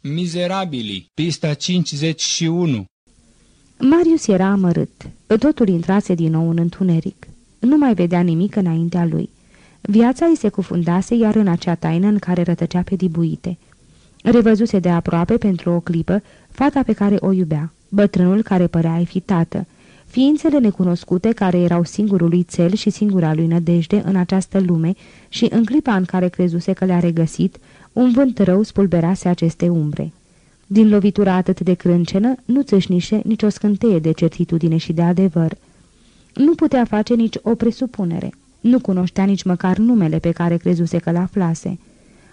Mizerabili, pista 51 Marius era amărât. Totul intrase din nou în întuneric. Nu mai vedea nimic înaintea lui. Viața îi se cufundase iar în acea taină în care rătăcea pe dibuite. Revăzuse de aproape pentru o clipă fata pe care o iubea, bătrânul care părea a fi tată, ființele necunoscute care erau singurul lui cel și singura lui nădejde în această lume și în clipa în care crezuse că le-a regăsit, un vânt rău spulberase aceste umbre. Din lovitura atât de crâncenă nu țâșnișe nicio scânteie de certitudine și de adevăr. Nu putea face nici o presupunere. Nu cunoștea nici măcar numele pe care crezuse că l-aflase.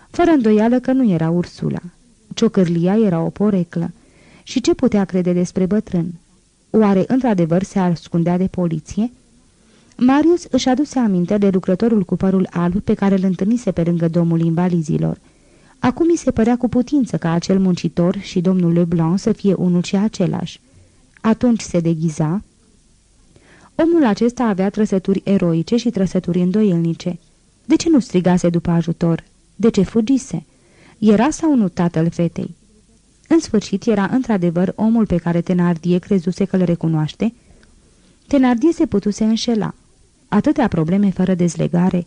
Fără îndoială că nu era Ursula. Ciocârlia era o poreclă. Și ce putea crede despre bătrân? Oare într-adevăr se ascundea de poliție? Marius își aduse aminte de lucrătorul cu părul alb pe care îl întâlnise pe lângă domul invalizilor. Acum mi se părea cu putință ca acel muncitor și domnul Leblanc să fie unul și același. Atunci se deghiza. Omul acesta avea trăsături eroice și trăsături îndoielnice. De ce nu strigase după ajutor? De ce fugise? Era sau nu tatăl fetei? În sfârșit era într-adevăr omul pe care Tenardie crezuse că îl recunoaște? Tenardie se putuse înșela. Atâtea probleme fără dezlegare.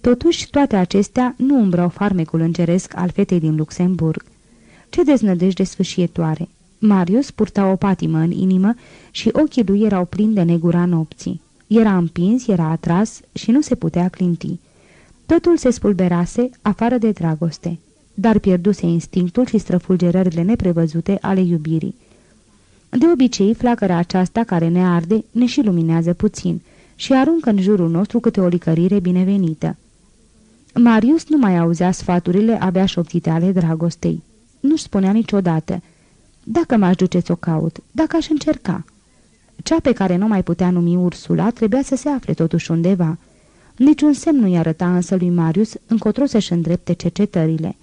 Totuși, toate acestea nu umbrau farmecul înceresc al fetei din Luxemburg. Ce deznădejde sfâșietoare! Marius purta o patimă în inimă și ochii lui erau plini de negura nopții. Era împins, era atras și nu se putea clinti. Totul se spulberase afară de dragoste dar pierduse instinctul și străfulgerările neprevăzute ale iubirii. De obicei, flacăra aceasta care ne arde ne și luminează puțin și aruncă în jurul nostru câte o licărire binevenită. Marius nu mai auzea sfaturile abia șoptite ale dragostei. Nu-și spunea niciodată, dacă m-aș duce o caut, dacă aș încerca. Cea pe care nu mai putea numi Ursula trebuia să se afle totuși undeva. Niciun semn nu-i arăta însă lui Marius încotro să-și îndrepte cercetările.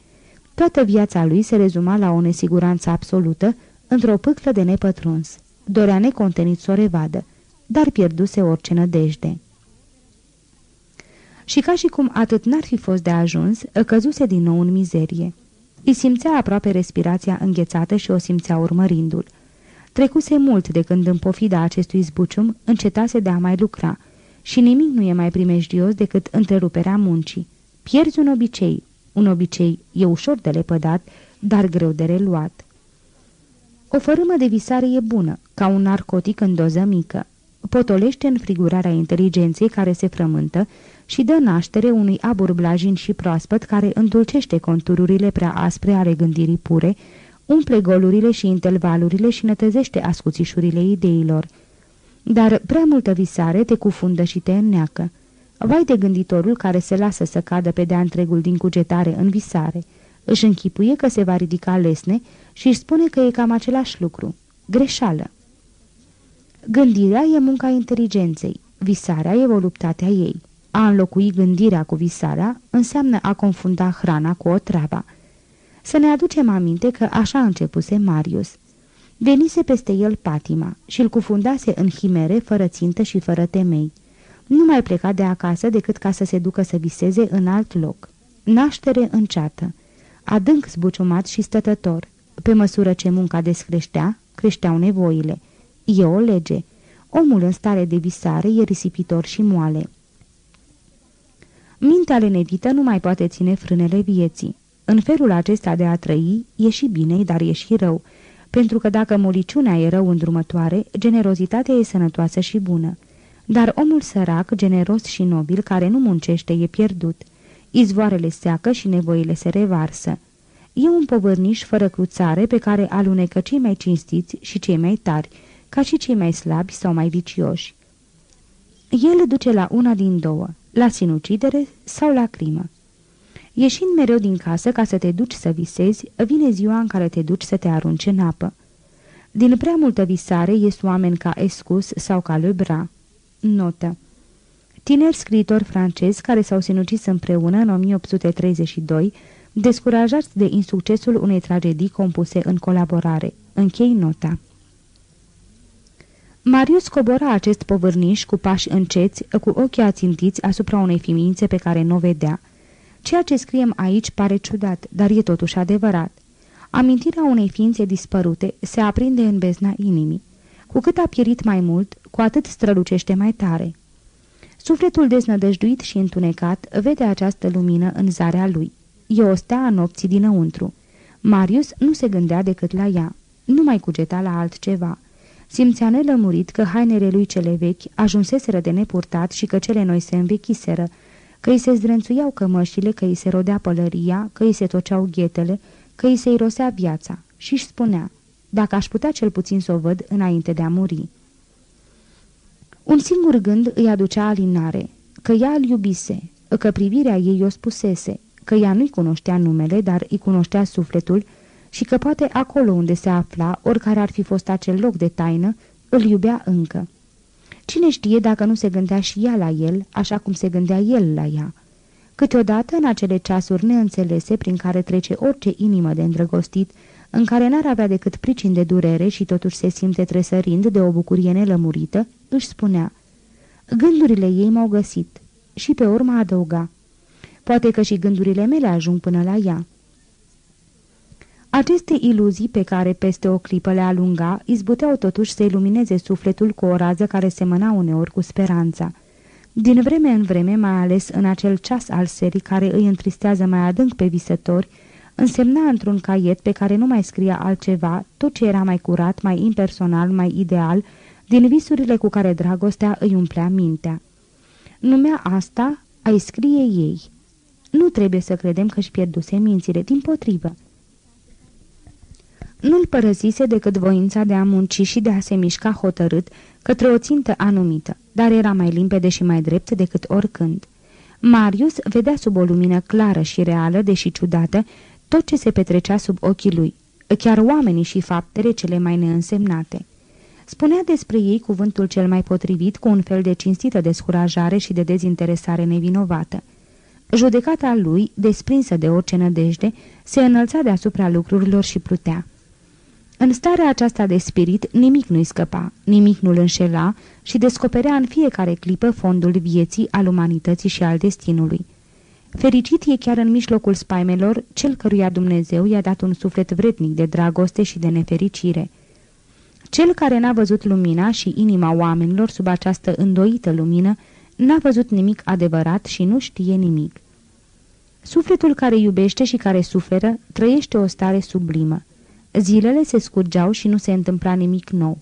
Toată viața lui se rezuma la o nesiguranță absolută, într-o pâclă de nepătruns. Dorea necontenit să o revadă, dar pierduse orice nădejde. Și ca și cum atât n-ar fi fost de ajuns, căzuse din nou în mizerie. Îi simțea aproape respirația înghețată și o simțea urmărindu-l. Trecuse mult de când în pofida acestui zbucium încetase de a mai lucra și nimic nu e mai primejdios decât întreruperea muncii. Pierzi un obicei, un obicei e ușor de lepădat, dar greu de reluat. O fărâmă de visare e bună, ca un narcotic în doză mică. Potolește înfrigurarea inteligenței care se frământă și dă naștere unui abur blajin și proaspăt care îndulcește contururile prea aspre ale gândirii pure, umple golurile și intervalurile și nătăzește ascuțișurile ideilor. Dar prea multă visare te cufundă și te înneacă. Vai de gânditorul care se lasă să cadă pe de-a întregul din cugetare în visare. Își închipuie că se va ridica lesne și își spune că e cam același lucru. Greșeală. Gândirea e munca inteligenței, visarea e voluptatea ei. A înlocui gândirea cu visarea înseamnă a confunda hrana cu o treaba. Să ne aducem aminte că așa începuse Marius. Venise peste el patima și îl cufundase în chimere fără țintă și fără temei nu mai pleca de acasă decât ca să se ducă să viseze în alt loc. Naștere înceată, adânc zbuciumat și stătător. Pe măsură ce munca descreștea, creșteau nevoile. E o lege. Omul în stare de visare e risipitor și moale. Mintea lenevită nu mai poate ține frânele vieții. În felul acesta de a trăi, e și bine, dar e și rău, pentru că dacă moliciunea e rău îndrumătoare, generozitatea e sănătoasă și bună. Dar omul sărac, generos și nobil, care nu muncește, e pierdut. Izvoarele seacă și nevoile se revarsă. E un povărniș fără cruțare pe care alunecă cei mai cinstiți și cei mai tari, ca și cei mai slabi sau mai vicioși. El duce la una din două, la sinucidere sau la crimă. Ieșind mereu din casă ca să te duci să visezi, vine ziua în care te duci să te arunci în apă. Din prea multă visare ies oameni ca Escus sau ca Lebras. Notă Tineri scriitori francezi care s-au sinucis împreună în 1832, descurajați de insuccesul unei tragedii compuse în colaborare. Închei nota. Marius cobora acest povârniș cu pași înceți, cu ochii ațintiți asupra unei fimințe pe care nu o vedea. Ceea ce scriem aici pare ciudat, dar e totuși adevărat. Amintirea unei ființe dispărute se aprinde în bezna inimii. Cu cât a pierit mai mult, cu atât strălucește mai tare. Sufletul deznădăjduit și întunecat vede această lumină în zarea lui. E o stea a nopții dinăuntru. Marius nu se gândea decât la ea. Nu mai cugeta la altceva. Simțea nelămurit că hainele lui cele vechi ajunseseră de nepurtat și că cele noi se învechiseră, că îi se zdrânțuiau cămășile, că îi se rodea pălăria, că îi se toceau ghetele, că îi se irosea viața și își spunea, dacă aș putea cel puțin să o văd înainte de a muri. Un singur gând îi aducea alinare, că ea îl iubise, că privirea ei o spusese, că ea nu-i cunoștea numele, dar îi cunoștea sufletul și că poate acolo unde se afla, oricare ar fi fost acel loc de taină, îl iubea încă. Cine știe dacă nu se gândea și ea la el, așa cum se gândea el la ea. Câteodată, în acele ceasuri neînțelese prin care trece orice inimă de îndrăgostit, în care n-ar avea decât pricini de durere și totuși se simte tresărind de o bucurie nelămurită, își spunea, Gândurile ei m-au găsit și pe urmă adăuga, Poate că și gândurile mele ajung până la ea. Aceste iluzii pe care peste o clipă le alunga, izbuteau totuși să ilumineze sufletul cu o rază care semăna uneori cu speranța. Din vreme în vreme, mai ales în acel ceas al serii care îi întristează mai adânc pe visători, însemna într-un caiet pe care nu mai scria altceva tot ce era mai curat, mai impersonal, mai ideal, din visurile cu care dragostea îi umplea mintea. Numea asta a-i scrie ei. Nu trebuie să credem că își pierduse mințile, din potrivă. Nu-l părăsise decât voința de a munci și de a se mișca hotărât către o țintă anumită, dar era mai limpede și mai drept decât oricând. Marius vedea sub o lumină clară și reală, deși ciudată, tot ce se petrecea sub ochii lui, chiar oamenii și faptele cele mai neînsemnate. Spunea despre ei cuvântul cel mai potrivit cu un fel de cinstită descurajare și de dezinteresare nevinovată. Judecata lui, desprinsă de orice nădejde, se înălța deasupra lucrurilor și plutea. În starea aceasta de spirit, nimic nu-i scăpa, nimic nu-l înșela și descoperea în fiecare clipă fondul vieții, al umanității și al destinului. Fericit e chiar în mijlocul spaimelor cel căruia Dumnezeu i-a dat un suflet vrednic de dragoste și de nefericire. Cel care n-a văzut lumina și inima oamenilor sub această îndoită lumină, n-a văzut nimic adevărat și nu știe nimic. Sufletul care iubește și care suferă trăiește o stare sublimă. Zilele se scurgeau și nu se întâmpla nimic nou.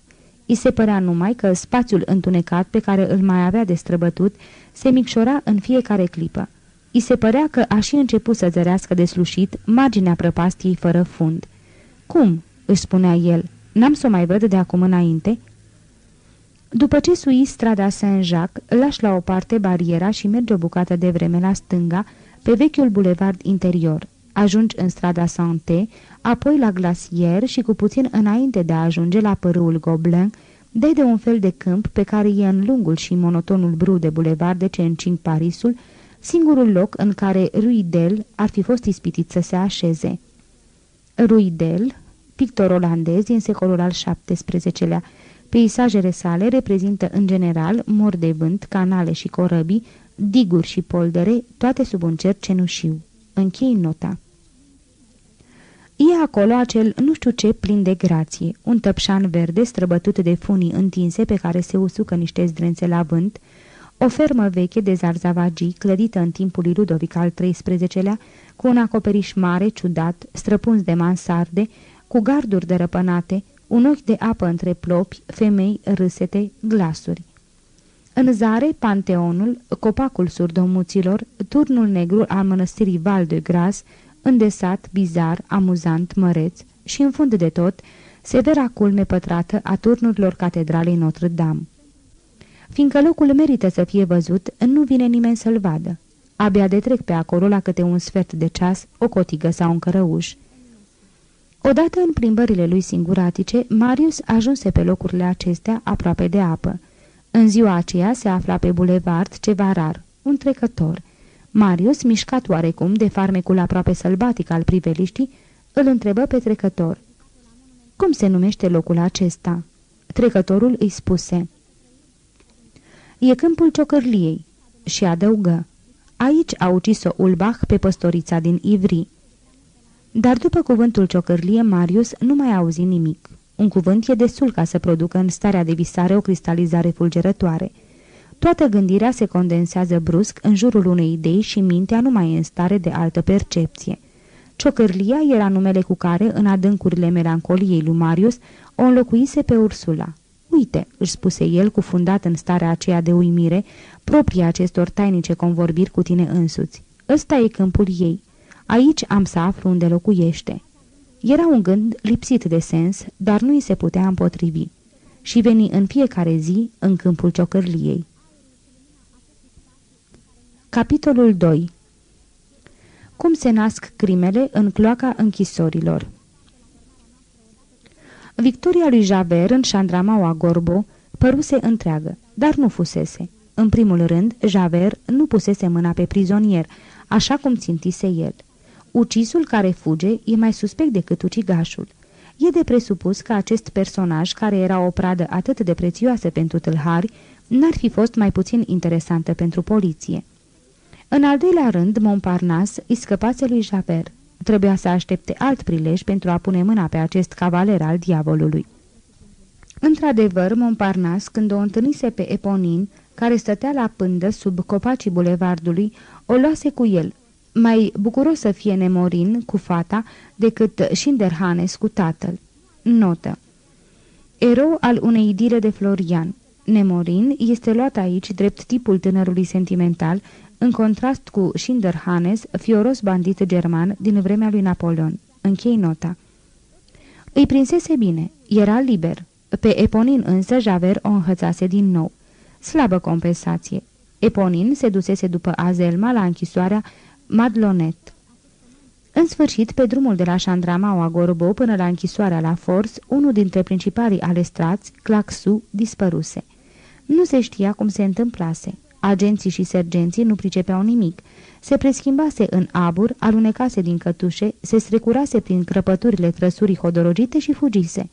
I se părea numai că spațiul întunecat pe care îl mai avea de străbătut se micșora în fiecare clipă. I se părea că a și început să zărească de slușit marginea prăpastiei fără fund. Cum?" își spunea el. N-am să o mai văd de acum înainte?" După ce sui strada Saint-Jacques, lași la o parte bariera și merge o bucată de vreme la stânga, pe vechiul bulevard interior. Ajungi în strada Santé, apoi la Glacier și cu puțin înainte de a ajunge la părâul Gobelin, dai de un fel de câmp pe care e în lungul și monotonul bru de bulevarde ce încing Parisul, singurul loc în care Ruidel ar fi fost ispitit să se așeze. Ruidel, pictor olandez din secolul al XVII-lea, Peisajele sale reprezintă în general mor de vânt, canale și corăbii, diguri și poldere, toate sub un cer cenușiu. Închei nota. E acolo acel nu știu ce plin de grație, un tăpșan verde străbătut de funii întinse pe care se usucă niște zdrențe la vânt, o fermă veche de zarzavagii, clădită în timpul lui Ludovic al XIII-lea, cu un acoperiș mare, ciudat, străpuns de mansarde, cu garduri dărăpânate, un ochi de apă între plopi, femei, râsete, glasuri. În zare, panteonul, copacul surdomuților, turnul negru al mănăstirii Val de Gras, îndesat, bizar, amuzant, măreț și, în fund de tot, severa culme pătrată a turnurilor catedralei Notre-Dame. Fiindcă locul merită să fie văzut, nu vine nimeni să-l vadă. Abia de trec pe acolo la câte un sfert de ceas, o cotigă sau un cărăuș. Odată în plimbările lui singuratice, Marius ajunse pe locurile acestea aproape de apă. În ziua aceea se afla pe bulevard ceva rar, un trecător. Marius, mișcat oarecum de farmecul aproape sălbatic al priveliștii, îl întrebă pe trecător. Cum se numește locul acesta?" Trecătorul îi spuse. E câmpul ciocărliei." Și adăugă. Aici a ucis-o Ulbach pe păstorița din Ivri. Dar după cuvântul ciocârlie, Marius nu mai auzi nimic. Un cuvânt e destul ca să producă în starea de visare o cristalizare fulgerătoare. Toată gândirea se condensează brusc în jurul unei idei și mintea nu mai e în stare de altă percepție. Ciocârlia era numele cu care, în adâncurile melancoliei lui Marius, o înlocuise pe Ursula. Uite, își spuse el, cufundat în starea aceea de uimire, propria acestor tainice convorbiri cu tine însuți. Ăsta e câmpul ei. Aici am să aflu unde locuiește. Era un gând lipsit de sens, dar nu îi se putea împotrivi. Și veni în fiecare zi în câmpul ciocârliei. Capitolul 2 Cum se nasc crimele în cloaca închisorilor Victoria lui Javert în șandramaua Gorbo păruse întreagă, dar nu fusese. În primul rând, Javert nu pusese mâna pe prizonier, așa cum țintise el. Ucisul care fuge e mai suspect decât ucigașul. E de presupus că acest personaj, care era o pradă atât de prețioasă pentru tâlhari, n-ar fi fost mai puțin interesantă pentru poliție. În al doilea rând, Montparnasse îi scăpase lui Javert. Trebuia să aștepte alt prilej pentru a pune mâna pe acest cavaler al diavolului. Într-adevăr, Montparnasse, când o întâlnise pe Eponin, care stătea la pândă sub copacii bulevardului, o luase cu el, mai bucuros să fie Nemorin cu fata decât Schinderhanes cu tatăl. Notă Erou al unei idile de Florian Nemorin este luat aici drept tipul tânărului sentimental, în contrast cu Schinderhanes, fioros bandit german din vremea lui Napoleon. Închei nota. Îi prinsese bine, era liber. Pe Eponin însă Javert o înhățase din nou. Slabă compensație. Eponin se dusese după Azelma la închisoarea Madlonet. În sfârșit, pe drumul de la Chandramau Gorbo până la închisoarea la Force, unul dintre principalii alestrați, Claxu, dispăruse. Nu se știa cum se întâmplase. Agenții și sergenții nu pricepeau nimic. Se preschimbase în abur, alunecase din cătușe, se strecurase prin crăpăturile trăsurii hodorogite și fugise.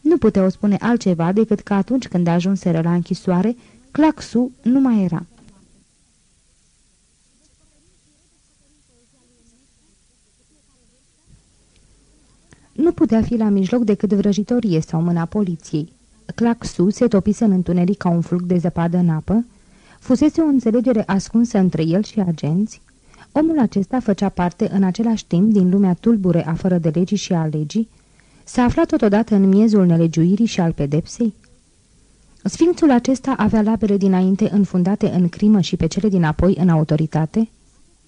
Nu puteau spune altceva decât că atunci când ajunseră la închisoare, Claxu nu mai era. Nu putea fi la mijloc decât vrăjitorie sau mâna poliției. Claxu se topise în întuneric ca un flug de zăpadă în apă, fusese o înțelegere ascunsă între el și agenți, omul acesta făcea parte în același timp din lumea tulbure a fără de legii și a legii, s-a aflat totodată în miezul nelegiuirii și al pedepsei? Sfințul acesta avea labele dinainte înfundate în crimă și pe cele dinapoi în autoritate?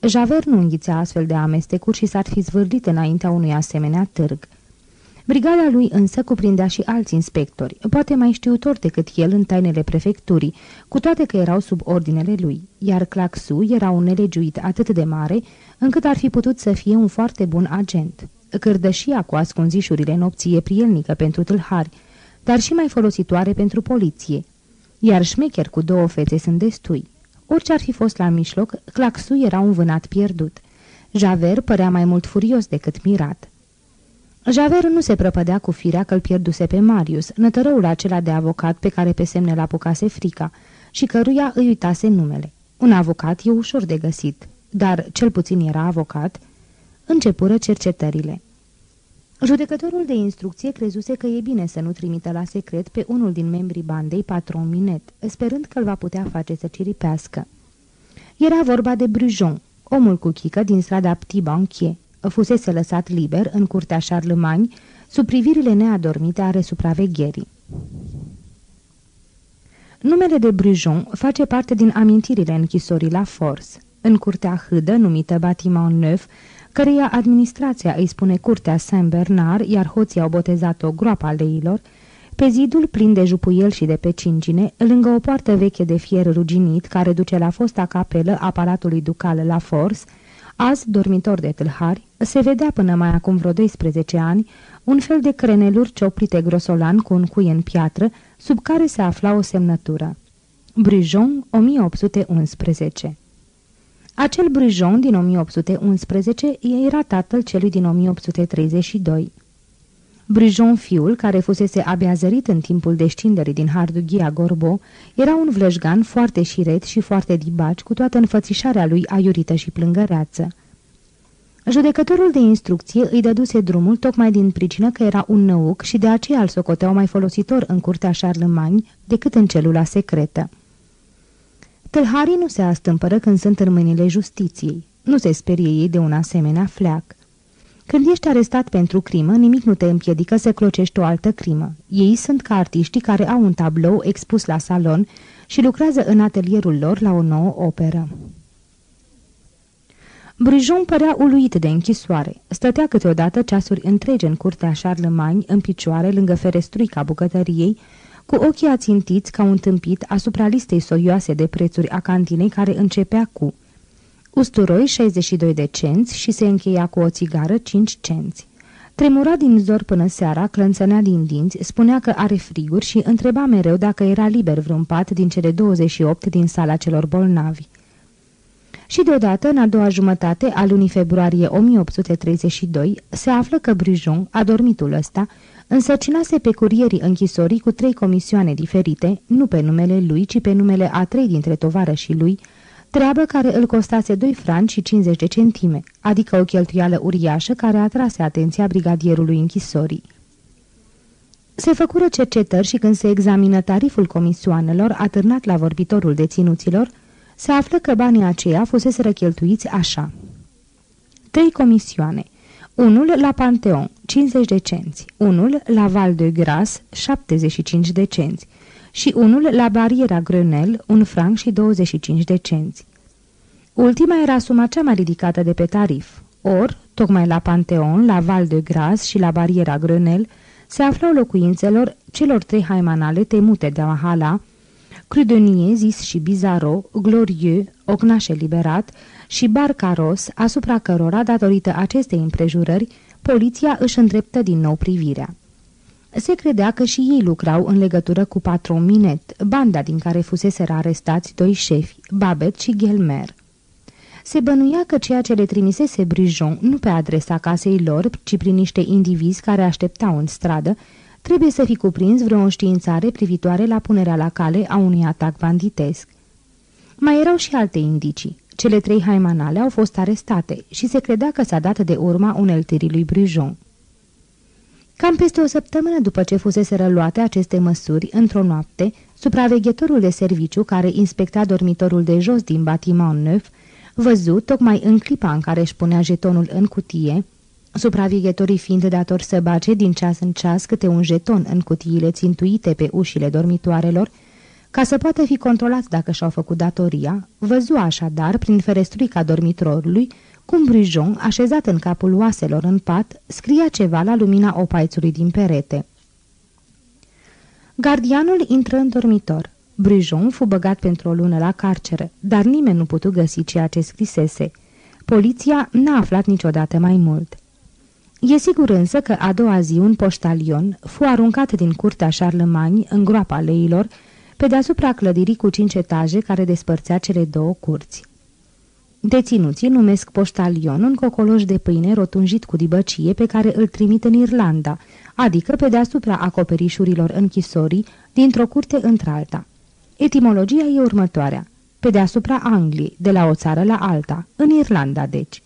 Javert nu înghițea astfel de amestecuri și s-ar fi zvârlit înaintea unui asemenea târg. Brigada lui însă cuprindea și alți inspectori, poate mai știutori decât el în tainele prefecturii, cu toate că erau sub ordinele lui, iar Claxu era un nelegiuit atât de mare, încât ar fi putut să fie un foarte bun agent. Cârdășia cu ascunzișurile nopții e prielnică pentru tâlhari, dar și mai folositoare pentru poliție, iar șmecher cu două fete sunt destui. Orice ar fi fost la mijloc, Claxu era un vânat pierdut. Javert părea mai mult furios decât mirat. Javert nu se prăpădea cu firea că îl pierduse pe Marius, nătărăul acela de avocat pe care pe semne l apucase frica și căruia îi uitase numele. Un avocat e ușor de găsit, dar cel puțin era avocat. Începură cercetările. Judecătorul de instrucție crezuse că e bine să nu trimită la secret pe unul din membrii bandei, patron Minet, sperând că îl va putea face să ciripească. Era vorba de Brujon, omul cu chică din strada Petit Banquier. Fusese lăsat liber în curtea Charlemagne, sub privirile neadormite ale supravegherii. Numele de Brujon face parte din amintirile închisorii la Force. În curtea hâdă, numită Batiment Neuf, căreia administrația îi spune curtea Saint-Bernard, iar hoții au botezat-o groapa leilor, pe zidul plin de jupuiel și de pecingine, lângă o poartă veche de fier ruginit care duce la fosta capelă a Palatului Ducal la Fors, azi dormitor de tâlhari, se vedea până mai acum vreo 12 ani un fel de creneluri cioplite grosolan cu un cui în piatră, sub care se afla o semnătură. Brujon, 1811 acel Brujon din 1811 era tatăl celui din 1832. Brujon, fiul, care fusese abia zărit în timpul descinderii din Hardughia Gorbo, era un vlăjgan foarte șiret și foarte dibaci, cu toată înfățișarea lui aiurită și plângăreață. Judecătorul de instrucție îi dăduse drumul tocmai din pricină că era un năuc și de aceea îl socoteau mai folositor în curtea Charlemagne decât în celula secretă. Tâlharii nu se astâmpără când sunt în mâinile justiției. Nu se sperie ei de un asemenea fleac. Când ești arestat pentru crimă, nimic nu te împiedică să clocești o altă crimă. Ei sunt ca artiștii care au un tablou expus la salon și lucrează în atelierul lor la o nouă operă. Brujon părea uluit de închisoare. Stătea câteodată ceasuri întregi în curtea Charlemagne, în picioare, lângă ferestruica bucătăriei, cu ochii ațintiți ca un tâmpit asupra listei soioase de prețuri a cantinei care începea cu usturoi 62 de cenți și se încheia cu o țigară 5 cenți. Tremura din zor până seara, clănțănea din dinți, spunea că are friguri și întreba mereu dacă era liber vreun pat din cele 28 din sala celor bolnavi. Și deodată, în a doua jumătate a lunii februarie 1832, se află că Brujon, adormitul ăsta, însărcinase pe curierii închisorii cu trei comisioane diferite, nu pe numele lui, ci pe numele a trei dintre tovarășii lui, treabă care îl costase 2 franci și 50 de centime, adică o cheltuială uriașă care atrase atenția brigadierului închisorii. Se făcură cercetări și când se examină tariful comisioanelor atârnat la vorbitorul deținuților, se află că banii aceia fusese cheltuiți așa. Trei comisioane. Unul la Panteon, 50 de cenți. Unul la Val de Gras, 75 de cenți. Și unul la Bariera Grenel, un franc și 25 de cenți. Ultima era suma cea mai ridicată de pe tarif. Or, tocmai la Panteon, la Val de Gras și la Bariera Grenel, se aflau locuințelor celor trei haimanale temute de Mahala, Crudenie, zis și Bizaro, Glorieux, Ocnaș eliberat și Barcaros, asupra cărora, datorită acestei împrejurări, poliția își îndreptă din nou privirea. Se credea că și ei lucrau în legătură cu patron Minet, banda din care fusese arestați doi șefi, Babet și Gelmer. Se bănuia că ceea ce le trimisese Brijon nu pe adresa casei lor, ci prin niște indivizi care așteptau în stradă, trebuie să fi cuprins vreo înștiințare privitoare la punerea la cale a unui atac banditesc. Mai erau și alte indicii. Cele trei haimanale au fost arestate și se credea că s-a dat de urma uneltirii lui Brujon. Cam peste o săptămână după ce fusese răluate aceste măsuri, într-o noapte, supraveghetorul de serviciu care inspecta dormitorul de jos din Batiment Neuf, văzut, tocmai în clipa în care își punea jetonul în cutie, supraveghetorii fiind datori să bage din ceas în ceas câte un jeton în cutiile țintuite pe ușile dormitoarelor, ca să poată fi controlați dacă și-au făcut datoria, văzu așadar, prin ferestruica dormitorului, cum Brujon, așezat în capul oaselor în pat, scria ceva la lumina opaițului din perete. Gardianul intră în dormitor. Brujon fu băgat pentru o lună la carceră, dar nimeni nu putu găsi ceea ce scrisese. Poliția n-a aflat niciodată mai mult. E sigur însă că a doua zi un poștalion fu aruncat din curtea Charlemagne în groapa leilor, pe deasupra clădirii cu cinci etaje care despărțea cele două curți. Deținuții numesc poștalion un cocoloș de pâine rotunjit cu dibăcie pe care îl trimit în Irlanda, adică pe deasupra acoperișurilor închisorii dintr-o curte într-alta. Etimologia e următoarea. Pe deasupra Angliei, de la o țară la alta, în Irlanda deci.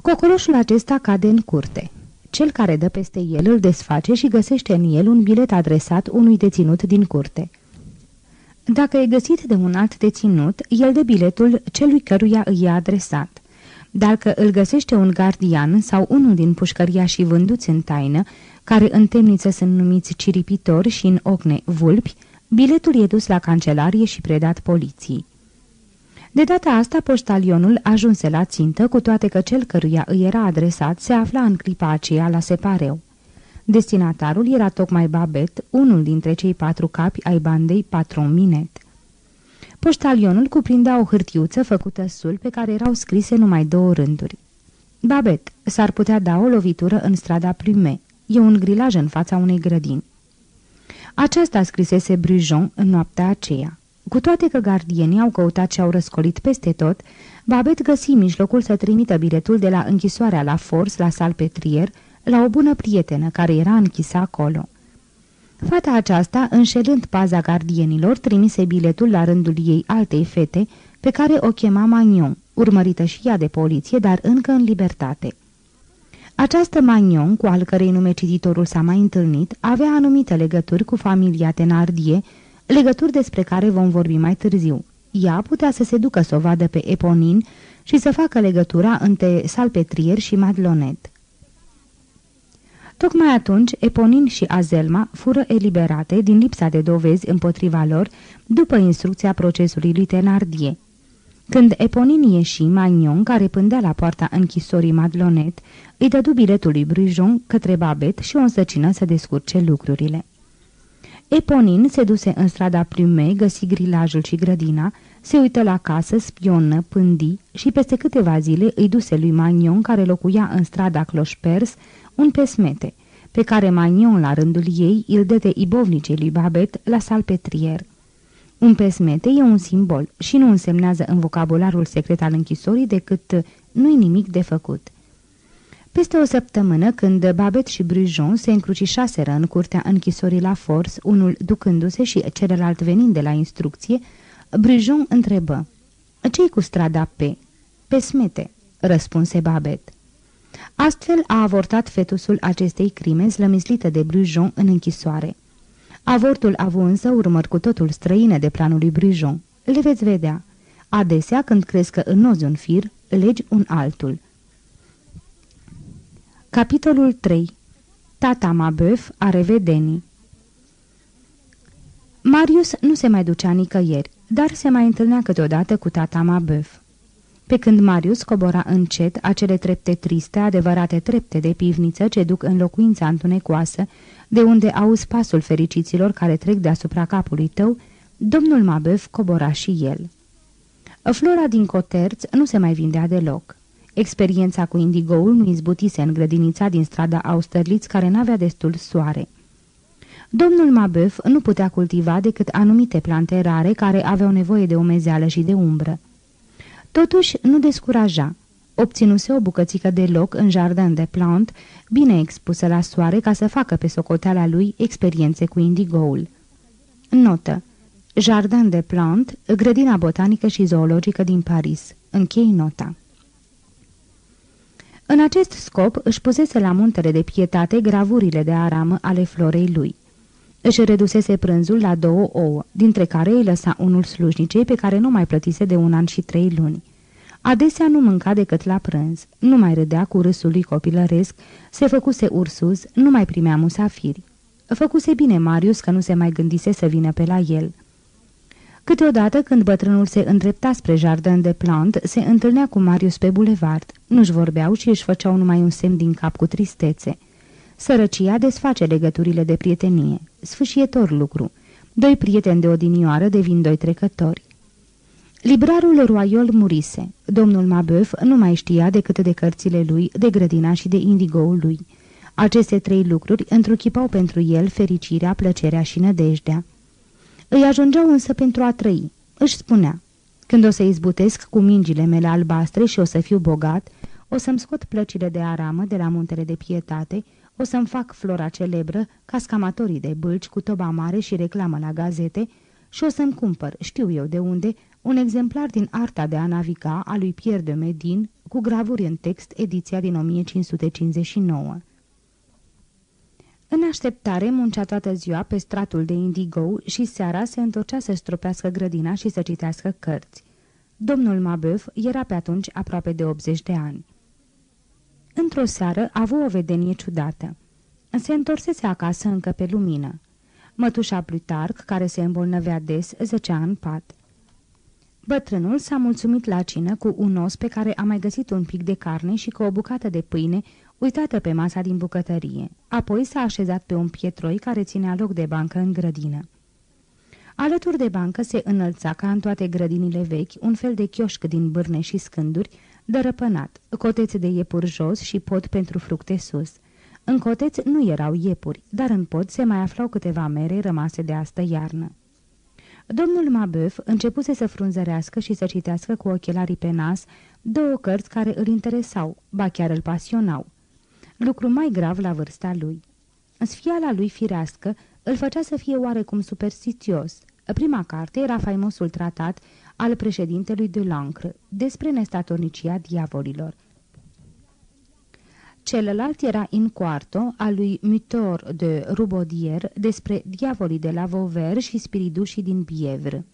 Cocoloșul acesta cade în curte. Cel care dă peste el îl desface și găsește în el un bilet adresat unui deținut din curte. Dacă e găsit de un alt deținut, el dă biletul celui căruia îi e adresat. Dacă îl găsește un gardian sau unul din pușcăria și vânduți în taină, care în temniță sunt numiți ciripitori și în ocne vulpi, biletul e dus la cancelarie și predat poliției. De data asta, poștalionul ajunse la țintă, cu toate că cel căruia îi era adresat se afla în clipa aceea la separeu. Destinatarul era tocmai Babet, unul dintre cei patru capi ai bandei Patron Minet. Poștalionul cuprindea o hârtiuță făcută sul pe care erau scrise numai două rânduri. Babet, s-ar putea da o lovitură în strada Plume. E un grilaj în fața unei grădini. Aceasta scrisese Brujon în noaptea aceea. Cu toate că gardienii au căutat și au răscolit peste tot, Babet găsi mijlocul să trimită biletul de la închisoarea la Force, la Salpetrier, la o bună prietenă care era închisă acolo. Fata aceasta, înșelând paza gardienilor, trimise biletul la rândul ei altei fete, pe care o chema Magnon, urmărită și ea de poliție, dar încă în libertate. Această Magnon, cu al cărei nume cititorul s-a mai întâlnit, avea anumite legături cu familia Tenardie, legături despre care vom vorbi mai târziu. Ea putea să se ducă să o vadă pe Eponin și să facă legătura între Salpetrier și Madlonet. Tocmai atunci, Eponin și Azelma fură eliberate din lipsa de dovezi împotriva lor după instrucția procesului lui Tenardie. Când Eponin ieși, Magnon, care pândea la poarta închisorii Madlonet, îi dădu biletul lui Brujon către Babet și o însăcină să descurce lucrurile. Eponin se duse în strada Plume, găsi grilajul și grădina, se uită la casă, spionă, pândi și peste câteva zile îi duse lui Magnon, care locuia în strada Cloșpers, un pesmete, pe care Magnon, la rândul ei, îl dete ibovnicei lui Babet la salpetrier. Un pesmete e un simbol și nu însemnează în vocabularul secret al închisorii decât nu-i nimic de făcut. Peste o săptămână, când Babet și Brujon se încrucișaseră în curtea închisorii la Force, unul ducându-se și celălalt venind de la instrucție, Brujon întrebă, Ce-i cu strada P?" Pe smete," răspunse Babet. Astfel a avortat fetusul acestei crime slămislită de Brujon în închisoare. Avortul a avut însă urmări cu totul străine de planul lui Brujon. Le veți vedea. Adesea, când crezi că înnozi un fir, legi un altul. Capitolul 3 Tata Mabeuf are vedenii Marius nu se mai ducea nicăieri, dar se mai întâlnea câteodată cu tata Mabeuf. Pe când Marius cobora încet acele trepte triste, adevărate trepte de pivniță ce duc în locuința întunecoasă, de unde auzi pasul fericiților care trec deasupra capului tău, domnul Mabeuf cobora și el. Flora din coterț nu se mai vindea deloc. Experiența cu indigoul nu izbutise în grădinița din strada Austerlitz care n-avea destul soare. Domnul Mabeuf nu putea cultiva decât anumite plante rare care aveau nevoie de umezeală și de umbră. Totuși nu descuraja. Obținuse o bucățică de loc în jardin de plant, bine expusă la soare ca să facă pe socoteala lui experiențe cu indigoul. Notă Jardin de plant, grădina botanică și zoologică din Paris. Închei nota. În acest scop își pusese la muntele de pietate gravurile de aramă ale florei lui. Își redusese prânzul la două ouă, dintre care îi lăsa unul slujnicei pe care nu mai plătise de un an și trei luni. Adesea nu mânca decât la prânz, nu mai râdea cu râsul lui copilăresc, se făcuse ursuz, nu mai primea musafiri. Făcuse bine Marius că nu se mai gândise să vină pe la el. Câteodată, când bătrânul se îndrepta spre jardin de plant, se întâlnea cu Marius pe bulevard. Nu-și vorbeau și își făceau numai un semn din cap cu tristețe. Sărăcia desface legăturile de prietenie. Sfâșietor lucru. Doi prieteni de odinioară devin doi trecători. Librarul Royol murise. Domnul Mabeuf nu mai știa decât de cărțile lui, de grădina și de indigoul lui. Aceste trei lucruri întruchipau pentru el fericirea, plăcerea și nădejdea. Îi ajungeau însă pentru a trăi. Își spunea, când o să izbutesc cu mingile mele albastre și o să fiu bogat, o să-mi scot plăcile de aramă de la muntele de pietate, o să-mi fac flora celebră, ca scamatorii de bâlci cu toba mare și reclamă la gazete, și o să-mi cumpăr, știu eu de unde, un exemplar din Arta de a naviga a lui Pierre de Medin, cu gravuri în text, ediția din 1559. În așteptare, muncea toată ziua pe stratul de indigo și seara se întorcea să stropească grădina și să citească cărți. Domnul Mabeuf era pe atunci aproape de 80 de ani. Într-o seară a avut o vedenie ciudată. Se întorsese acasă încă pe lumină. Mătușa Plutarc, care se îmbolnăvea des, zăcea în pat. Bătrânul s-a mulțumit la cină cu un os pe care a mai găsit un pic de carne și cu o bucată de pâine uitată pe masa din bucătărie. Apoi s-a așezat pe un pietroi care ținea loc de bancă în grădină. Alături de bancă se înălța ca în toate grădinile vechi un fel de chioșc din bârne și scânduri, dărăpânat, cotețe de iepuri jos și pod pentru fructe sus. În coteț nu erau iepuri, dar în pod se mai aflau câteva mere rămase de astă iarnă. Domnul Mabeuf începuse să frunzărească și să citească cu ochelarii pe nas două cărți care îl interesau, ba chiar îl pasionau. Lucru mai grav la vârsta lui. Sfiala lui firească îl făcea să fie oarecum superstițios. Prima carte era faimosul tratat al președintelui de Lancre, despre nestatornicia diavolilor. Celălalt era in quarto al lui Mutor de Rubodier despre diavolii de la Vauvert și spiridușii din Bievre.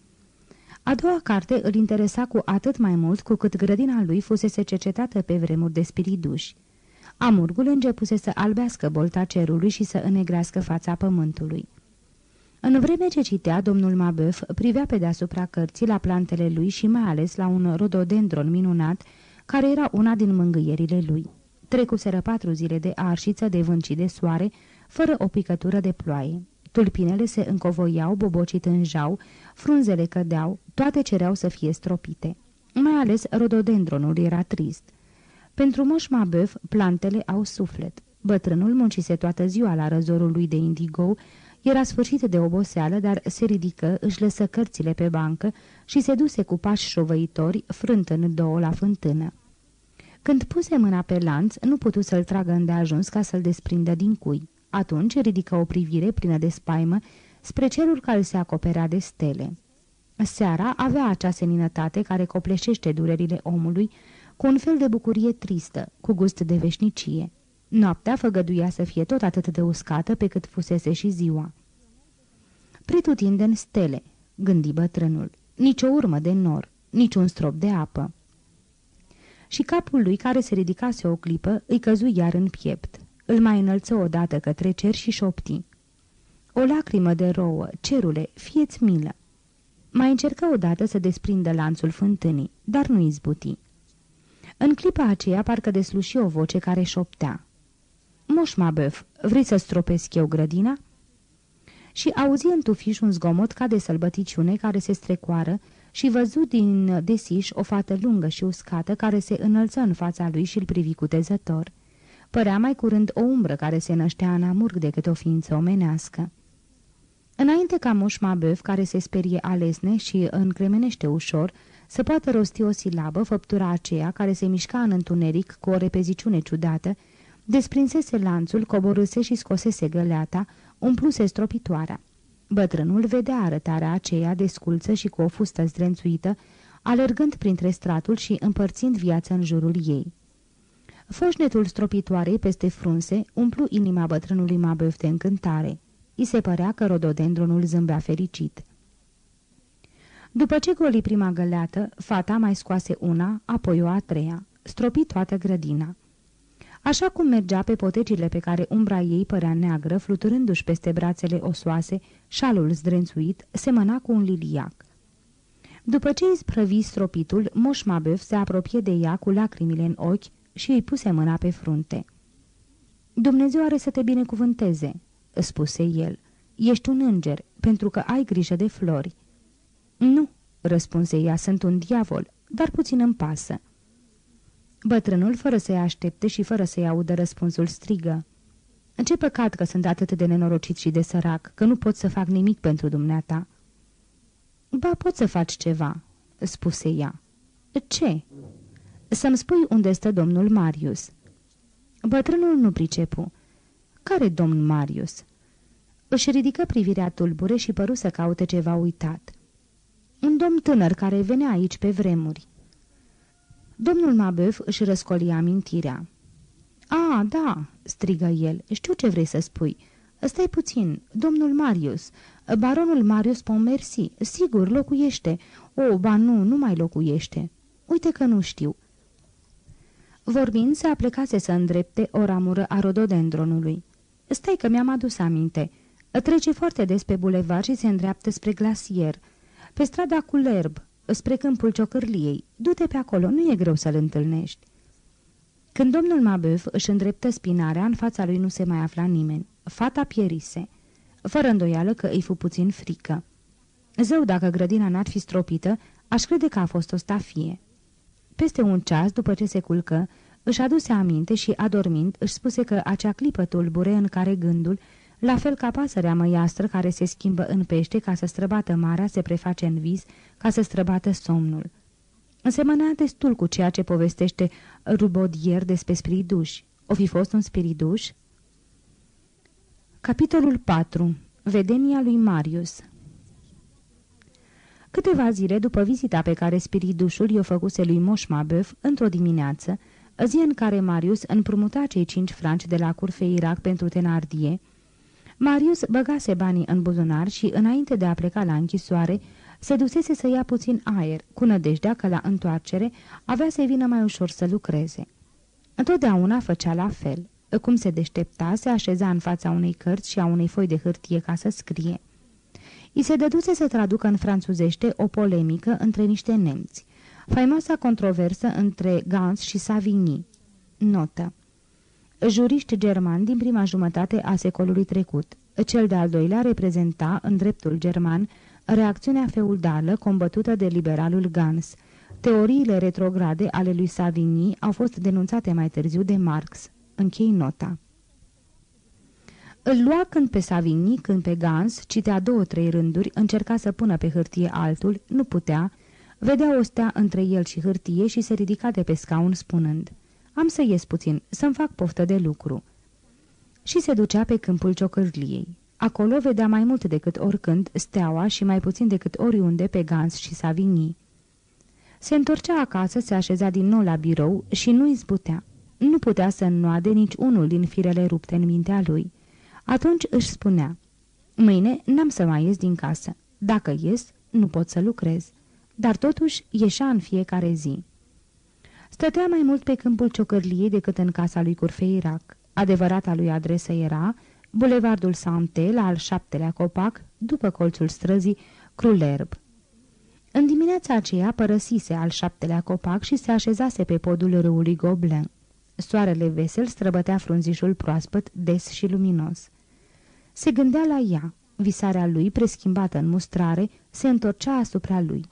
A doua carte îl interesa cu atât mai mult cu cât grădina lui fusese cercetată pe vremuri de spiriduși. Amurgul începuse să albească bolta cerului și să înegrească fața pământului. În vreme ce citea, domnul Mabeuf privea pe deasupra cărții la plantele lui și mai ales la un rododendron minunat, care era una din mângâierile lui. Trecuseră patru zile de arșiță, de vânt și de soare, fără o picătură de ploaie. Tulpinele se încovoiau, bobocit în jau, frunzele cădeau, toate cereau să fie stropite. Mai ales rododendronul era trist. Pentru moș Mabeuf, plantele au suflet. Bătrânul muncise toată ziua la răzorul lui de indigo, era sfârșit de oboseală, dar se ridică, își lăsă cărțile pe bancă și se duse cu pași șovăitori, frânt în două la fântână. Când puse mâna pe lanț, nu putu să-l tragă îndeajuns ca să-l desprindă din cui. Atunci ridică o privire plină de spaimă spre cerul care se acoperea de stele. Seara avea acea seninătate care copleșește durerile omului cu un fel de bucurie tristă, cu gust de veșnicie. Noaptea făgăduia să fie tot atât de uscată pe cât fusese și ziua. Pretutindeni stele, gândi bătrânul, nici o urmă de nor, nici un strop de apă. Și capul lui, care se ridicase o clipă, îi căzu iar în piept. Îl mai înălță odată către cer și șopti. O lacrimă de rouă, cerule, fieți milă. Mai încercă odată să desprindă lanțul fântânii, dar nu izbuti. În clipa aceea parcă desluși o voce care șoptea. Moș Mabeuf, vrei să stropesc eu grădina?" Și auzi în tufiș un zgomot ca de sălbăticiune care se strecoară și văzu din desiș o fată lungă și uscată care se înălță în fața lui și îl privi cutezător. Părea mai curând o umbră care se năștea în amurg decât o ființă omenească. Înainte ca moș Mabeuf, care se sperie alesne și încremenește ușor, să poată rosti o silabă, făptura aceea care se mișca în întuneric cu o repeziciune ciudată, Desprinsese lanțul, coborâse și scosese găleata, umpluse stropitoarea. Bătrânul vedea arătarea aceea desculță și cu o fustă zdrențuită, alergând printre stratul și împărțind viața în jurul ei. Foșnetul stropitoarei peste frunse umplu inima bătrânului Mabeuf de încântare. I se părea că rododendronul zâmbea fericit. După ce goli prima găleată, fata mai scoase una, apoi o a treia. Stropi toată grădina. Așa cum mergea pe potecile pe care umbra ei părea neagră, fluturându-și peste brațele osoase, șalul zdrențuit, semăna cu un liliac. După ce îi stropitul, Moș Mabeuf se apropie de ea cu lacrimile în ochi și îi puse mâna pe frunte. Dumnezeu are să te binecuvânteze," spuse el. Ești un înger, pentru că ai grijă de flori." Nu," răspunse ea, sunt un diavol, dar puțin îmi pasă." Bătrânul, fără să-i aștepte și fără să-i audă răspunsul, strigă. Ce păcat că sunt atât de nenorocit și de sărac, că nu pot să fac nimic pentru dumneata." Ba, pot să faci ceva," spuse ea. Ce?" Să-mi spui unde stă domnul Marius." Bătrânul nu pricepu. Care domn Marius?" Își ridică privirea tulbure și păru să caute ceva uitat. Un domn tânăr care venea aici pe vremuri." Domnul Mabeuf își răscoli amintirea. A, da!" strigă el. Știu ce vrei să spui. Stai puțin. Domnul Marius. Baronul Marius Pomersi. Sigur, locuiește. O, ba nu, nu mai locuiește. Uite că nu știu." Vorbind, se aplecase să îndrepte o ramură a rododendronului. Stai că mi-am adus aminte. Trece foarte des pe bulevar și se îndreaptă spre glasier. Pe strada cu lerb, spre câmpul ciocârliei. Du-te pe acolo, nu e greu să-l întâlnești. Când domnul Mabeuf își îndreptă spinarea, în fața lui nu se mai afla nimeni. Fata pierise, fără îndoială că îi fu puțin frică. Zău, dacă grădina n-ar fi stropită, aș crede că a fost o stafie. Peste un ceas, după ce se culcă, își aduse aminte și, adormind, își spuse că acea clipă tulbure în care gândul la fel ca pasărea măiastră care se schimbă în pește ca să străbată marea, se preface în vis ca să străbată somnul. Însemăna destul cu ceea ce povestește Rubodier despre spiriduși. O fi fost un spiriduș? Capitolul 4. Vedenia lui Marius Câteva zile după vizita pe care spiridușul i-o făcuse lui Moș Mabeuf într-o dimineață, zi în care Marius împrumuta cei cinci franci de la Curfeirac pentru Tenardie, Marius băgase banii în buzunar și, înainte de a pleca la închisoare, se dusese să ia puțin aer, cu nădejdea că la întoarcere avea să-i vină mai ușor să lucreze. Întotdeauna făcea la fel. Cum se deștepta, se așeza în fața unei cărți și a unei foi de hârtie ca să scrie. I se dăduse să traducă în franțuzește o polemică între niște nemți. Faimoasa controversă între Gans și Savigny. Notă Juriști germani din prima jumătate a secolului trecut. Cel de-al doilea reprezenta, în dreptul german, reacțiunea feudală combătută de liberalul Gans. Teoriile retrograde ale lui Savigny au fost denunțate mai târziu de Marx. Închei nota. Îl lua când pe Savigny, când pe Gans, citea două-trei rânduri, încerca să pună pe hârtie altul, nu putea, vedea o stea între el și hârtie și se ridica de pe scaun spunând Am să ies puțin, să-mi fac poftă de lucru." Și se ducea pe câmpul ciocârliei. Acolo vedea mai mult decât oricând steaua și mai puțin decât oriunde pe Gans și Savigny. Se întorcea acasă, se așeza din nou la birou și nu izbutea. Nu putea să înnoade nici unul din firele rupte în mintea lui. Atunci își spunea, mâine n-am să mai ies din casă. Dacă ies, nu pot să lucrez. Dar totuși ieșea în fiecare zi. Stătea mai mult pe câmpul ciocărliei decât în casa lui Curfeirac. Adevărata lui adresă era Bulevardul Santel, al șaptelea copac, după colțul străzii Crulerb. În dimineața aceea părăsise al șaptelea copac și se așezase pe podul râului Gobelin. Soarele vesel străbătea frunzișul proaspăt, des și luminos. Se gândea la ea. Visarea lui, preschimbată în mustrare, se întorcea asupra lui.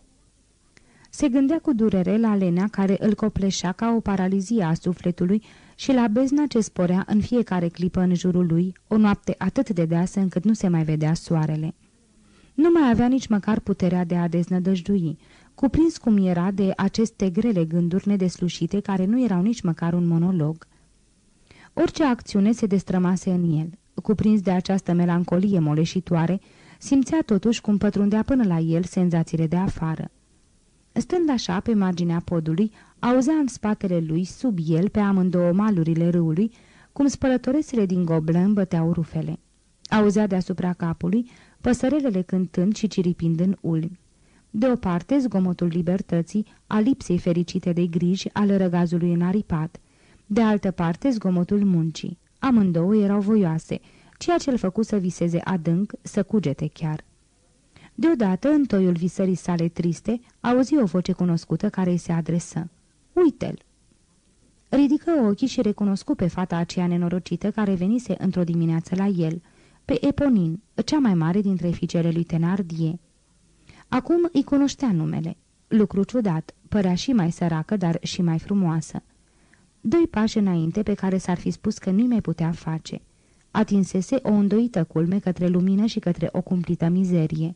Se gândea cu durere la lenea care îl copleșea ca o paralizie a sufletului și la bezna ce sporea în fiecare clipă în jurul lui, o noapte atât de deasă încât nu se mai vedea soarele. Nu mai avea nici măcar puterea de a deznădăjdui, cuprins cum era de aceste grele gânduri nedeslușite care nu erau nici măcar un monolog. Orice acțiune se destrămase în el. Cuprins de această melancolie moleșitoare, simțea totuși cum pătrundea până la el senzațiile de afară. Stând așa pe marginea podului, auzea în spatele lui, sub el, pe amândouă malurile râului, cum spălătoresele din Goblen băteau rufele. Auzea deasupra capului păsărelele cântând și ciripind în ulmi. De o parte, zgomotul libertății, a lipsei fericite de griji al răgazului înaripat. De altă parte, zgomotul muncii. Amândouă erau voioase, ceea ce îl făcu să viseze adânc, să cugete chiar. Deodată, în toiul visării sale triste, auzi o voce cunoscută care îi se adresă. Uite-l! Ridică ochii și recunoscu pe fata aceea nenorocită care venise într-o dimineață la el, pe Eponin, cea mai mare dintre fiicele lui Tenardie. Acum îi cunoștea numele. Lucru ciudat, părea și mai săracă, dar și mai frumoasă. Doi pași înainte pe care s-ar fi spus că nu mai putea face. Atinsese o îndoită culme către lumină și către o cumplită mizerie.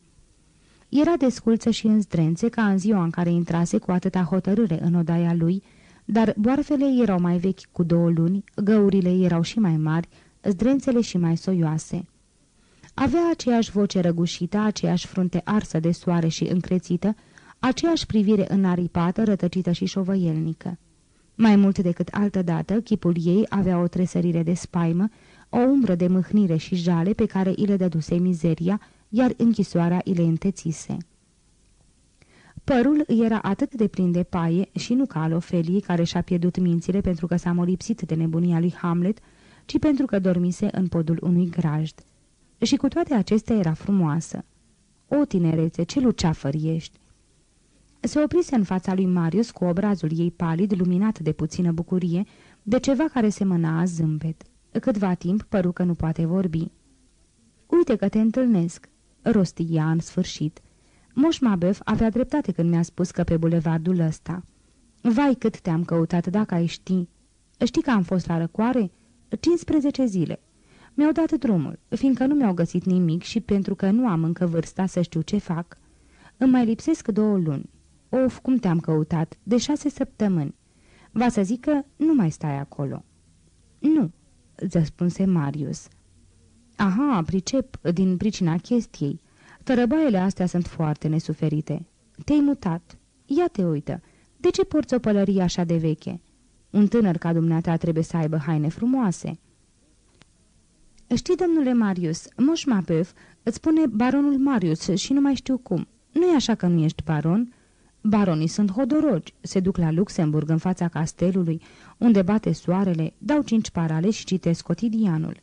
Era desculță și în zdrențe ca în ziua în care intrase cu atâta hotărâre în odaia lui, dar boarfele erau mai vechi cu două luni, găurile erau și mai mari, zdrențele și mai soioase. Avea aceeași voce răgușită, aceeași frunte arsă de soare și încrețită, aceeași privire înaripată, rătăcită și șovăielnică. Mai mult decât altădată, chipul ei avea o tresărire de spaimă, o umbră de mâhnire și jale pe care îi le dăduse mizeria, iar închisoarea îi le întețise. Părul era atât de plin de paie și nu ca al Ofeliei care și-a pierdut mințile pentru că s-a molipsit de nebunia lui Hamlet, ci pentru că dormise în podul unui grajd. Și cu toate acestea era frumoasă. O tinerețe, ce luceafăr ești! Se oprise în fața lui Marius cu obrazul ei palid, luminat de puțină bucurie, de ceva care semăna a zâmbet. Câtva timp păru că nu poate vorbi. Uite că te întâlnesc," rosti ea în sfârșit. Moș Mabeuf avea dreptate când mi-a spus că pe bulevardul ăsta. Vai cât te-am căutat dacă ai ști. Știi că am fost la răcoare? 15 zile. Mi-au dat drumul, fiindcă nu mi-au găsit nimic și pentru că nu am încă vârsta să știu ce fac. Îmi mai lipsesc două luni. Of, cum te-am căutat, de șase săptămâni. Va să zic că nu mai stai acolo. Nu, răspunse Marius. Aha, pricep, din pricina chestiei. Tărăbaile astea sunt foarte nesuferite. Te-ai mutat. Ia te uită. De ce porți o pălărie așa de veche? Un tânăr ca dumneata trebuie să aibă haine frumoase." Știi, domnule Marius, Moș Mabeuf îți spune baronul Marius și nu mai știu cum. nu e așa că nu ești baron?" Baronii sunt hodorogi, se duc la Luxemburg în fața castelului, unde bate soarele, dau cinci parale și citesc cotidianul.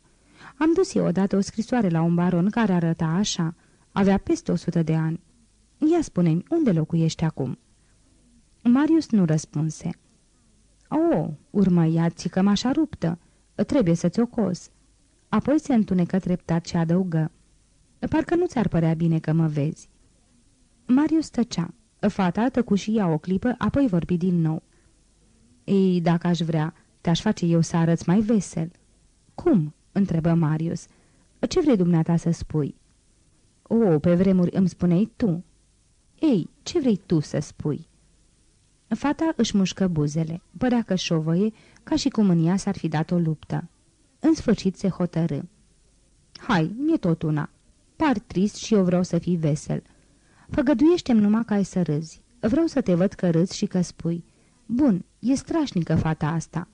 Am dus eu odată o scrisoare la un baron care arăta așa. Avea peste o sută de ani. Ia spune-mi, unde locuiești acum?" Marius nu răspunse. O, urmă ea, țică așa ruptă. Trebuie să-ți o cos." Apoi se întunecă treptat și adăugă. Parcă nu ți-ar părea bine că mă vezi." Marius tăcea. Fata tăcu și ea o clipă, apoi vorbi din nou. Ei, dacă aș vrea, te-aș face eu să arăți mai vesel." Cum?" Întrebă Marius. Ce vrei dumneata să spui?" O, pe vremuri îmi spuneai tu." Ei, ce vrei tu să spui?" Fata își mușcă buzele, părea că șovăie, ca și cum în ea s-ar fi dat o luptă. În sfârșit se hotărâ. Hai, mi-e tot una. Par trist și eu vreau să fii vesel. Făgăduiește-mi numai că ai să râzi. Vreau să te văd că râzi și că spui. Bun, e strașnică fata asta.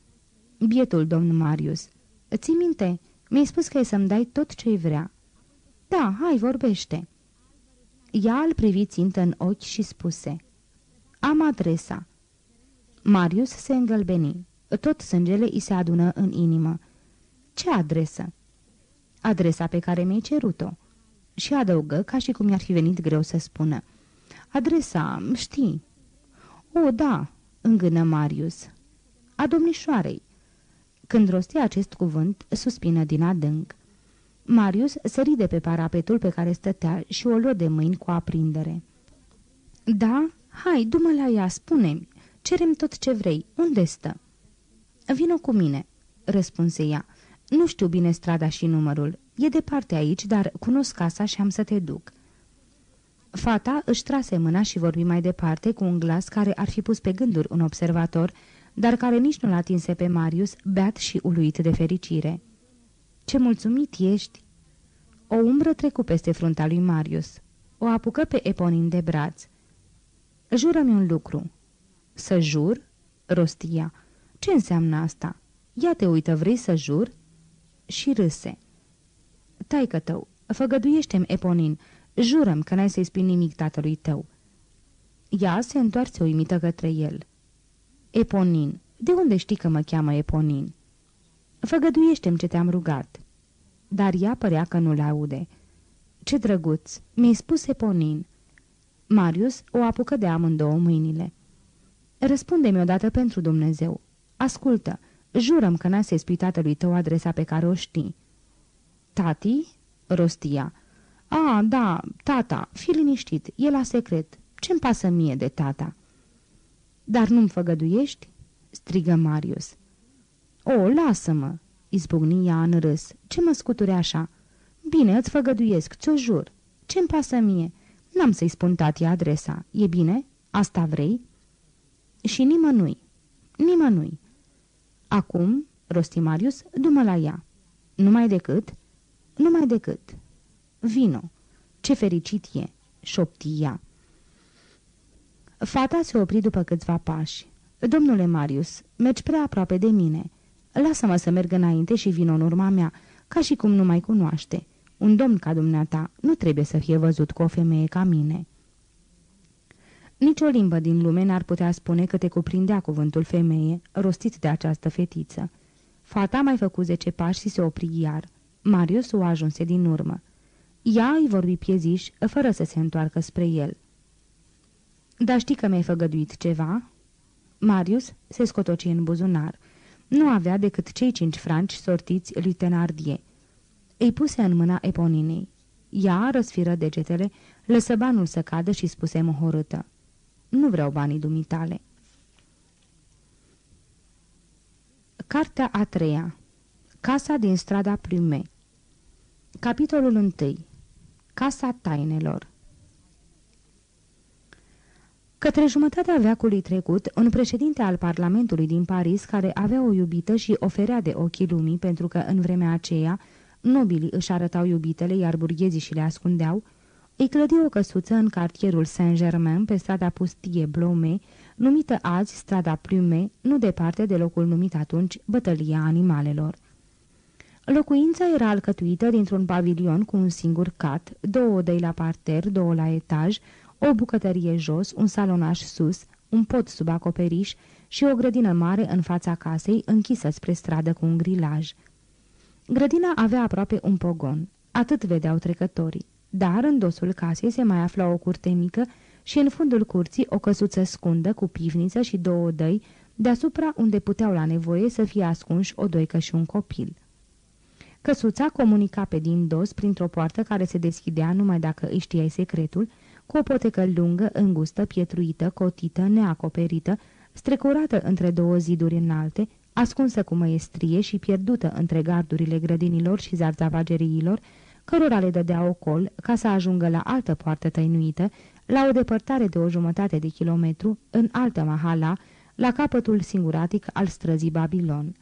Bietul domn Marius. Ții minte? Mi-ai spus că ai să-mi dai tot ce-i vrea. Da, hai, vorbește. Ea îl privi țintă în ochi și spuse. Am adresa. Marius se îngălbeni. Tot sângele îi se adună în inimă. Ce adresă? Adresa pe care mi-ai cerut-o. Și adăugă, ca și cum i-ar fi venit greu să spună. Adresa, știi. O, da, îngână Marius. A domnișoarei. Când rosti acest cuvânt, suspină din adânc. Marius sări de pe parapetul pe care stătea și o luă de mâini cu aprindere. Da? Hai, du-mă la ea, spune-mi. Cerem tot ce vrei. Unde stă?" Vino cu mine," răspunse ea. Nu știu bine strada și numărul. E departe aici, dar cunosc casa și am să te duc." Fata își trase mâna și vorbi mai departe cu un glas care ar fi pus pe gânduri un observator, dar care nici nu-l atinse pe Marius, beat și uluit de fericire. Ce mulțumit ești!" O umbră trecu peste frunta lui Marius. O apucă pe Eponin de braț. Jură-mi un lucru." Să jur?" rostia. Ce înseamnă asta? Ia te uită, vrei să jur?" Și râse. Taică tău, făgăduiește-mi, Eponin, jurăm că n-ai să-i spui nimic tatălui tău." Ea se întoarce uimită către el. Eponin, de unde știi că mă cheamă Eponin?" Făgăduiește-mi ce te-am rugat." Dar ea părea că nu-l aude. Ce drăguț, mi-ai spus Eponin." Marius o apucă de amândouă mâinile. Răspunde-mi odată pentru Dumnezeu. Ascultă, jurăm că n-ai să-i spui tatălui tău adresa pe care o știi." Tati?" rostia. A, da, tata, fi liniștit, e la secret. Ce-mi pasă mie de tata?" Dar nu-mi făgăduiești?" strigă Marius. O, lasă-mă!" izbucni ea în râs. Ce mă scuturi așa?" Bine, îți făgăduiesc, ți-o jur. Ce-mi pasă mie? N-am să-i spun tati adresa. E bine? Asta vrei?" Și nimănui. Nimănui." Acum, rosti Marius, du-mă la ea." Numai decât?" Numai decât." Vino. Ce fericit e!" șopti ea. Fata se opri după câțiva pași. Domnule Marius, mergi prea aproape de mine. Lasă-mă să merg înainte și vin în urma mea, ca și cum nu mai cunoaște. Un domn ca dumneata nu trebuie să fie văzut cu o femeie ca mine." Nici o limbă din lume n-ar putea spune că te cuprindea cuvântul femeie, rostit de această fetiță. Fata mai făcut zece pași și se opri iar. Marius o ajunse din urmă. Ea îi vorbi pieziș, fără să se întoarcă spre el. Dar știi că mi-ai făgăduit ceva?" Marius se scotoci în buzunar. Nu avea decât cei cinci franci sortiți lui Tenardie. Îi puse în mâna Eponinei. Ea răsfiră degetele, lăsă banul să cadă și spuse mohorâtă. Nu vreau banii dumitale. Cartea a treia Casa din strada Plume Capitolul 1 Casa tainelor Către jumătatea veacului trecut, un președinte al Parlamentului din Paris, care avea o iubită și oferea de ochii lumii pentru că în vremea aceea nobilii își arătau iubitele, iar burghezii și le ascundeau, Îi clădi o căsuță în cartierul Saint-Germain, pe strada pustie Blome, numită azi strada Plume, nu departe de locul numit atunci Bătălia Animalelor. Locuința era alcătuită dintr-un pavilion cu un singur cat, două odăi la parter, două la etaj, o bucătărie jos, un salonaș sus, un pod sub acoperiș și o grădină mare în fața casei, închisă spre stradă cu un grilaj. Grădina avea aproape un pogon. Atât vedeau trecătorii. Dar în dosul casei se mai afla o curte mică și în fundul curții o căsuță scundă cu pivniță și două dăi, deasupra unde puteau la nevoie să fie ascunși o doică și un copil. Căsuța comunica pe din dos printr-o poartă care se deschidea numai dacă îi știai secretul, cu o potecă lungă, îngustă, pietruită, cotită, neacoperită, strecurată între două ziduri înalte, ascunsă cu măestrie și pierdută între gardurile grădinilor și zarzavageriilor, cărora le dădea ocol ca să ajungă la altă poartă tăinuită, la o depărtare de o jumătate de kilometru, în altă mahala, la capătul singuratic al străzii Babilon.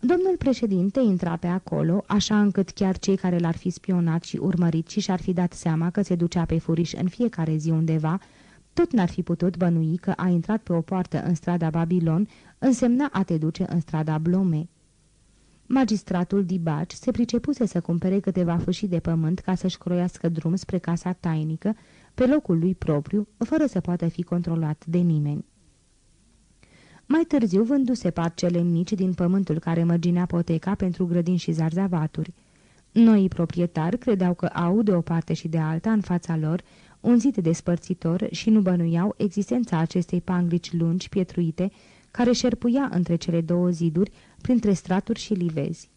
Domnul președinte intra pe acolo, așa încât chiar cei care l-ar fi spionat și urmărit și și-ar fi dat seama că se ducea pe furiș în fiecare zi undeva, tot n-ar fi putut bănui că a intrat pe o poartă în strada Babilon, însemna a te duce în strada Blome. Magistratul Dibaci se pricepuse să cumpere câteva fâșii de pământ ca să-și croiască drum spre casa tainică, pe locul lui propriu, fără să poată fi controlat de nimeni. Mai târziu vânduse parcele mici din pământul care mărginea poteca pentru grădini și zarzavaturi. Noi proprietari credeau că au, de o parte și de alta, în fața lor, un zid despărțitor și nu bănuiau existența acestei panglici lungi, pietruite, care șerpuia între cele două ziduri, printre straturi și livezi.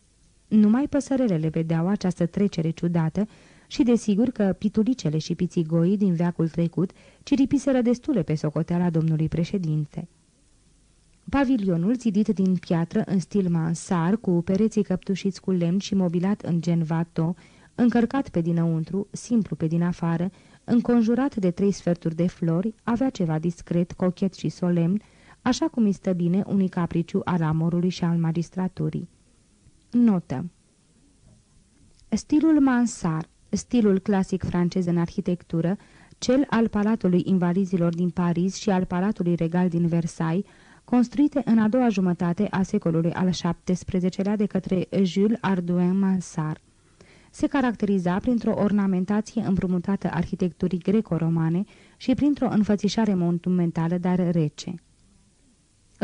Numai păsărelele vedeau această trecere ciudată și desigur că pitulicele și pițigoii din veacul trecut ciripiseră destule pe socoteala domnului președinte. Pavilionul, zidit din piatră în stil mansar, cu pereții căptușiți cu lemn și mobilat în gen vato, încărcat pe dinăuntru, simplu pe din afară, înconjurat de trei sferturi de flori, avea ceva discret, cochet și solemn, așa cum îi stă bine unui capriciu al amorului și al magistraturii. Notă Stilul mansar, stilul clasic francez în arhitectură, cel al Palatului Invalizilor din Paris și al Palatului Regal din Versailles, construite în a doua jumătate a secolului al XVII-lea de către Jules Ardouin Mansart. Se caracteriza printr-o ornamentație împrumutată arhitecturii greco-romane și printr-o înfățișare monumentală, dar rece.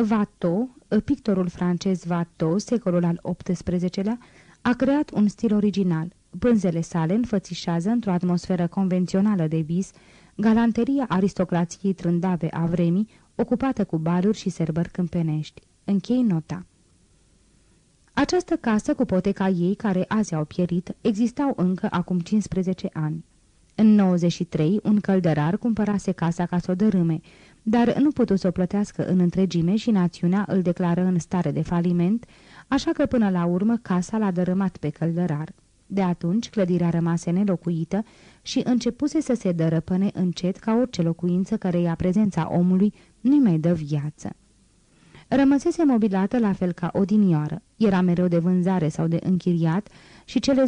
Watteau, pictorul francez Watteau, secolul al XVIII-lea, a creat un stil original. Pânzele sale înfățișează într-o atmosferă convențională de vis, galanteria aristocrației trândave a vremii, ocupată cu baluri și serbări câmpenești. Închei nota. Această casă cu poteca ei, care azi au pierit, existau încă acum 15 ani. În 93, un căldărar cumpărase casa ca să o dărâme, dar nu putu să o plătească în întregime și națiunea îl declară în stare de faliment, așa că până la urmă casa l-a dărâmat pe căldărar. De atunci, clădirea rămase nelocuită și începuse să se dărăpăne încet ca orice locuință care ia prezența omului nu-i mai dă viață. Rămăsese mobilată la fel ca odinioară, era mereu de vânzare sau de închiriat și cele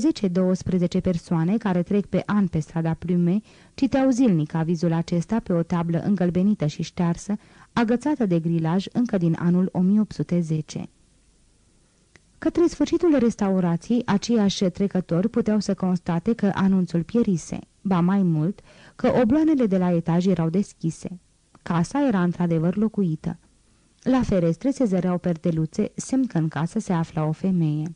10-12 persoane care trec pe an pe strada Plume citeau zilnic avizul acesta pe o tablă îngălbenită și ștearsă, agățată de grilaj încă din anul 1810. Către sfârșitul restaurației, aceiași trecători puteau să constate că anunțul pierise, ba mai mult, că obloanele de la etaj erau deschise. Casa era într-adevăr locuită. La ferestre se zăreau perdeluțe, semn că în casă se afla o femeie.